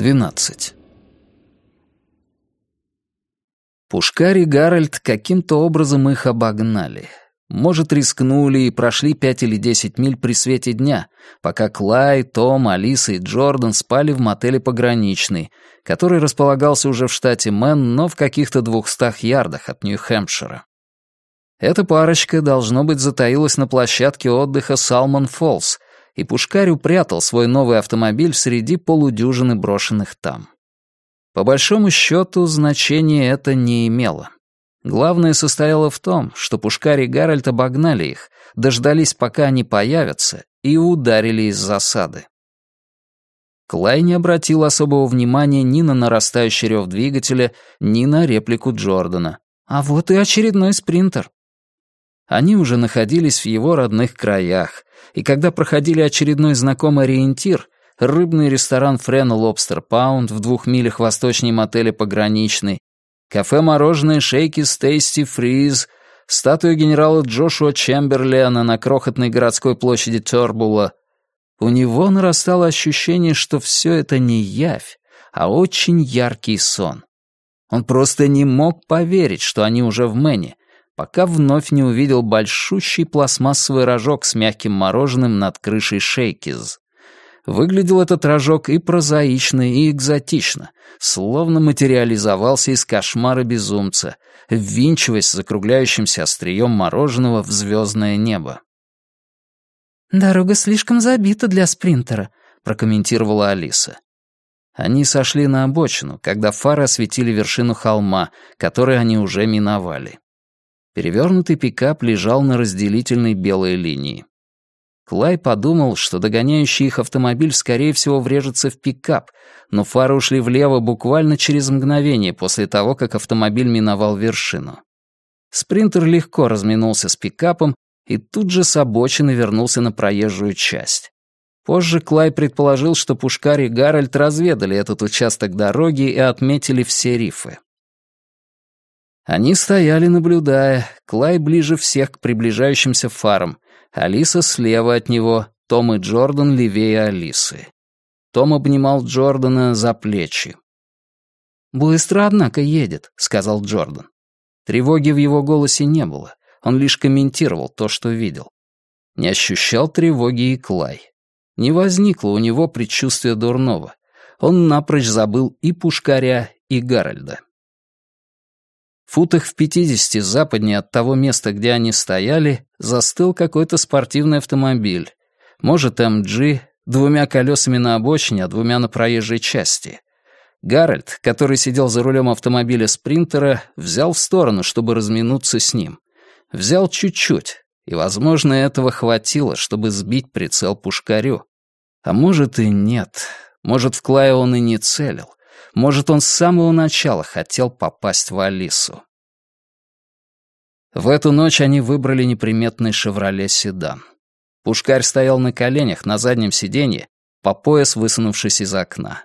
12. Пушкарь и Гарольд каким-то образом их обогнали. Может, рискнули и прошли пять или десять миль при свете дня, пока Клай, Том, Алиса и Джордан спали в мотеле «Пограничный», который располагался уже в штате Мэн, но в каких-то двухстах ярдах от Нью-Хэмпшира. Эта парочка, должно быть, затаилась на площадке отдыха Салмон Фоллс, и Пушкарь упрятал свой новый автомобиль среди полудюжины брошенных там. По большому счету, значения это не имело. Главное состояло в том, что Пушкарь и Гарольд обогнали их, дождались, пока они появятся, и ударили из засады. Клай не обратил особого внимания ни на нарастающий рев двигателя, ни на реплику Джордана. «А вот и очередной спринтер». Они уже находились в его родных краях, и когда проходили очередной знакомый ориентир, рыбный ресторан Френа Лобстер Паунд в двух милях восточнее мотеля «Пограничный», кафе-мороженое «Шейки Стейсти Фриз», статуя генерала Джошуа Чемберлена на крохотной городской площади Тербула. У него нарастало ощущение, что все это не явь, а очень яркий сон. Он просто не мог поверить, что они уже в Мэне, пока вновь не увидел большущий пластмассовый рожок с мягким мороженым над крышей Шейкиз. Выглядел этот рожок и прозаично, и экзотично, словно материализовался из кошмара безумца, ввинчиваясь закругляющимся острием мороженого в звездное небо. «Дорога слишком забита для спринтера», — прокомментировала Алиса. Они сошли на обочину, когда фары осветили вершину холма, который они уже миновали. Перевернутый пикап лежал на разделительной белой линии. Клай подумал, что догоняющий их автомобиль скорее всего врежется в пикап, но фары ушли влево буквально через мгновение после того, как автомобиль миновал вершину. Спринтер легко разминулся с пикапом и тут же с обочины вернулся на проезжую часть. Позже Клай предположил, что Пушкарь и Гарольд разведали этот участок дороги и отметили все рифы. Они стояли, наблюдая, Клай ближе всех к приближающимся фарам, Алиса слева от него, Том и Джордан левее Алисы. Том обнимал Джордана за плечи. «Быстро, однако, едет», — сказал Джордан. Тревоги в его голосе не было, он лишь комментировал то, что видел. Не ощущал тревоги и Клай. Не возникло у него предчувствия дурного. Он напрочь забыл и Пушкаря, и Гарольда футах в пятидесяти западнее от того места, где они стояли, застыл какой-то спортивный автомобиль. Может, МГ, двумя колесами на обочине, а двумя на проезжей части. Гарольд, который сидел за рулем автомобиля спринтера, взял в сторону, чтобы разминуться с ним. Взял чуть-чуть, и, возможно, этого хватило, чтобы сбить прицел пушкарю. А может и нет. Может, в Клая он и не целил. Может, он с самого начала хотел попасть в Алису. В эту ночь они выбрали неприметный «Шевроле Седан». Пушкарь стоял на коленях на заднем сиденье, по пояс высунувшись из окна.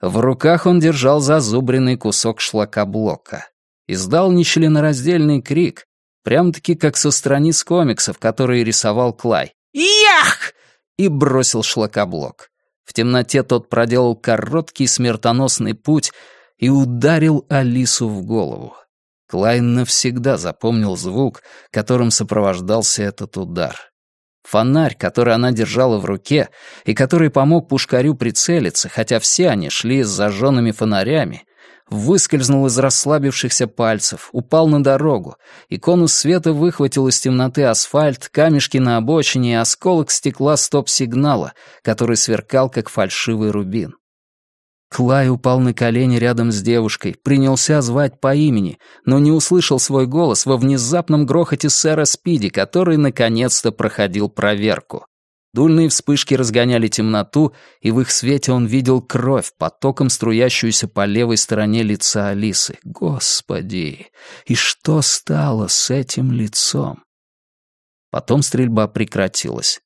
В руках он держал зазубренный кусок шлакоблока. Издал нечленораздельный крик, прям-таки как со страниц комиксов, которые рисовал Клай. «Ях!» и бросил шлакоблок. В темноте тот проделал короткий смертоносный путь и ударил Алису в голову. Клайн навсегда запомнил звук, которым сопровождался этот удар. Фонарь, который она держала в руке, и который помог пушкарю прицелиться, хотя все они шли с зажженными фонарями, выскользнул из расслабившихся пальцев, упал на дорогу, и конус света выхватил из темноты асфальт, камешки на обочине и осколок стекла стоп-сигнала, который сверкал, как фальшивый рубин. Клай упал на колени рядом с девушкой, принялся звать по имени, но не услышал свой голос во внезапном грохоте сэра Спиди, который наконец-то проходил проверку. Дульные вспышки разгоняли темноту, и в их свете он видел кровь, потоком струящуюся по левой стороне лица Алисы. Господи! И что стало с этим лицом? Потом стрельба прекратилась.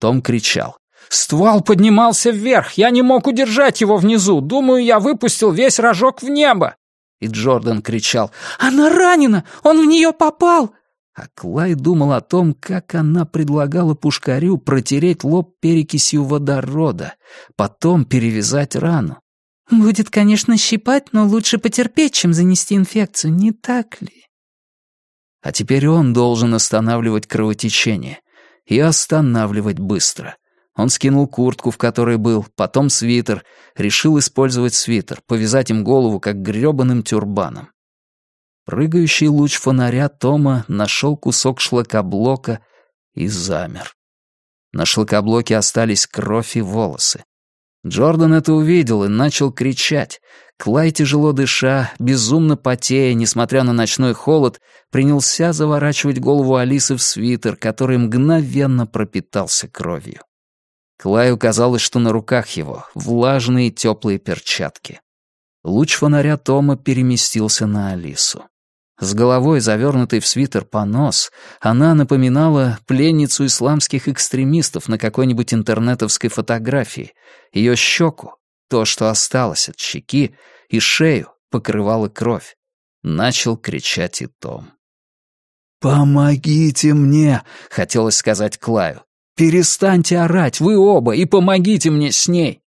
Том кричал. «Ствол поднимался вверх! Я не мог удержать его внизу! Думаю, я выпустил весь рожок в небо!» И Джордан кричал. «Она ранена! Он в нее попал!» А Клай думал о том, как она предлагала пушкарю протереть лоб перекисью водорода, потом перевязать рану. Будет, конечно, щипать, но лучше потерпеть, чем занести инфекцию, не так ли? А теперь он должен останавливать кровотечение. И останавливать быстро. Он скинул куртку, в которой был, потом свитер, решил использовать свитер, повязать им голову, как грёбаным тюрбаном. Прыгающий луч фонаря Тома нашел кусок шлакоблока и замер. На шлакоблоке остались кровь и волосы. Джордан это увидел и начал кричать. Клай, тяжело дыша, безумно потея, несмотря на ночной холод, принялся заворачивать голову Алисы в свитер, который мгновенно пропитался кровью. Клаю казалось, что на руках его влажные теплые перчатки. Луч фонаря Тома переместился на Алису. С головой, завернутой в свитер понос, она напоминала пленницу исламских экстремистов на какой-нибудь интернетовской фотографии. Ее щеку, то, что осталось от щеки, и шею покрывала кровь. Начал кричать и Том. «Помогите мне!» — хотелось сказать Клаю. «Перестаньте орать, вы оба, и помогите мне с ней!»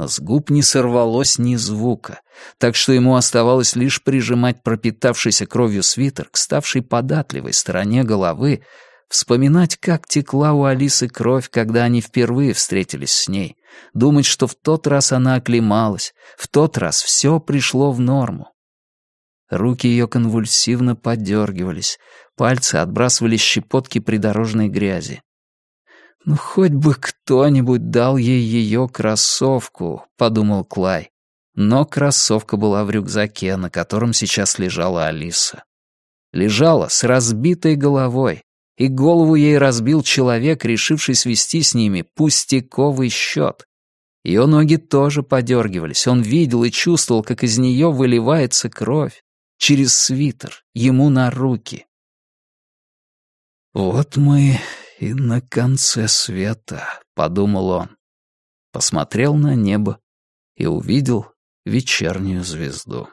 Но с губ не сорвалось ни звука, так что ему оставалось лишь прижимать пропитавшийся кровью свитер к ставшей податливой стороне головы, вспоминать, как текла у Алисы кровь, когда они впервые встретились с ней, думать, что в тот раз она оклемалась, в тот раз все пришло в норму. Руки ее конвульсивно подергивались, пальцы отбрасывали щепотки придорожной грязи. «Ну, хоть бы кто-нибудь дал ей ее кроссовку», — подумал Клай. Но кроссовка была в рюкзаке, на котором сейчас лежала Алиса. Лежала с разбитой головой, и голову ей разбил человек, решивший свести с ними пустяковый счет. Ее ноги тоже подергивались, он видел и чувствовал, как из нее выливается кровь через свитер, ему на руки. «Вот мы и на конце света», — подумал он. Посмотрел на небо и увидел вечернюю звезду.